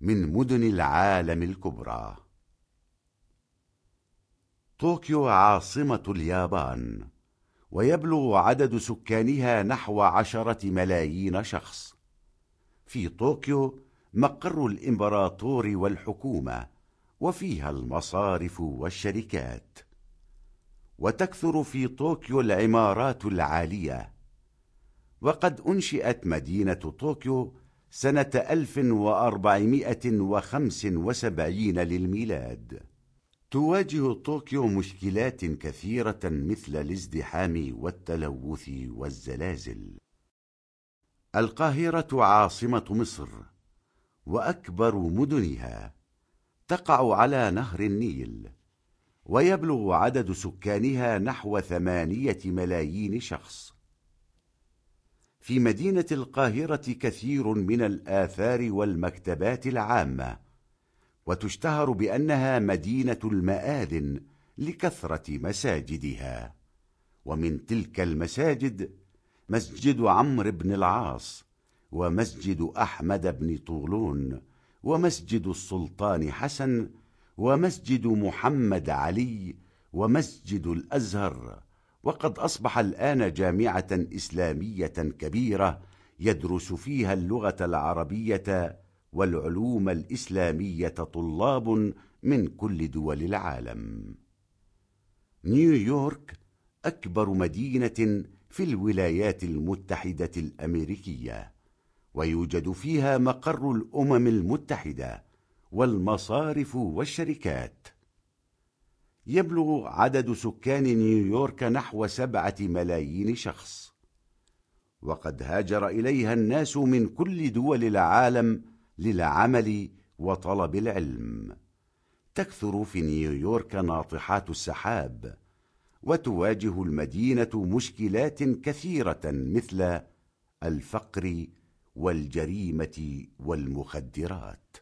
من مدن العالم الكبرى. طوكيو عاصمة اليابان ويبلغ عدد سكانها نحو عشرة ملايين شخص. في طوكيو مقر الإمبراطور والحكومة وفيها المصارف والشركات. وتكثر في طوكيو العمارات العالية. وقد أنشئت مدينة طوكيو سنة 1475 للميلاد. تواجه طوكيو مشكلات كثيرة مثل الازدحام والتلوث والزلازل. القاهرة عاصمة مصر وأكبر مدنها تقع على نهر النيل ويبلغ عدد سكانها نحو ثمانية ملايين شخص. في مدينة القاهرة كثير من الآثار والمكتبات العامة وتشتهر بأنها مدينة المآذن لكثرة مساجدها. ومن تلك المساجد مسجد عمرو بن العاص ومسجد أحمد بن طولون ومسجد السلطان حسن ومسجد محمد علي ومسجد الأزهر. وقد أصبح الآن جامعة إسلامية كبيرة يدرس فيها اللغة العربية والعلوم الإسلامية طلاب من كل دول العالم. نيويورك أكبر مدينة في الولايات المتحدة الأمريكية ويوجد فيها مقر الأمم المتحدة والمصارف والشركات. يبلغ عدد سكان نيويورك نحو سبعة ملايين شخص. وقد هاجر إليها الناس من كل دول العالم للعمل وطلب العلم. تكثر في نيويورك ناطحات السحاب وتواجه المدينة مشكلات كثيرة مثل الفقر والجريمة والمخدرات.